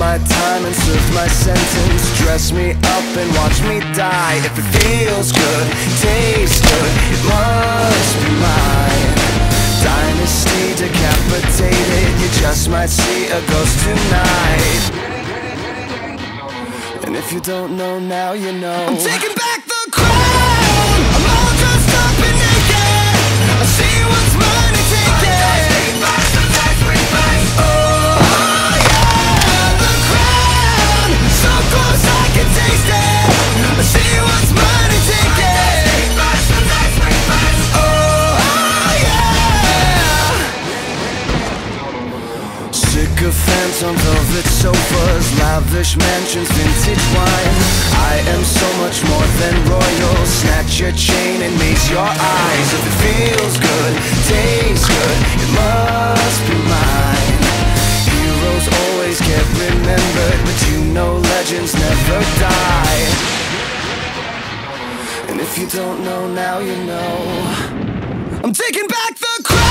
my time and served my sentence. Dress me up and watch me die. If it feels good, tastes good, it must be mine. Dynasty decapitated, you just might see a ghost tonight. And if you don't know now, you know. I'm taking back Sycophants on velvet sofas, lavish mansions, vintage wine. I am so much more than royal. Snatch your chain and maze your eyes. If it feels good, tastes good, it must be mine. Heroes always get remembered, but you know legends never die. And if you don't know now, you know. I'm taking back the crown.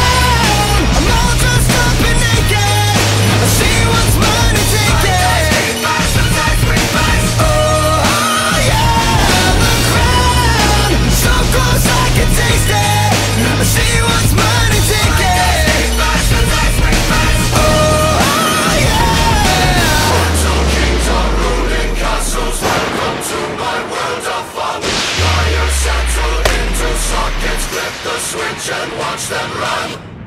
And watch them run.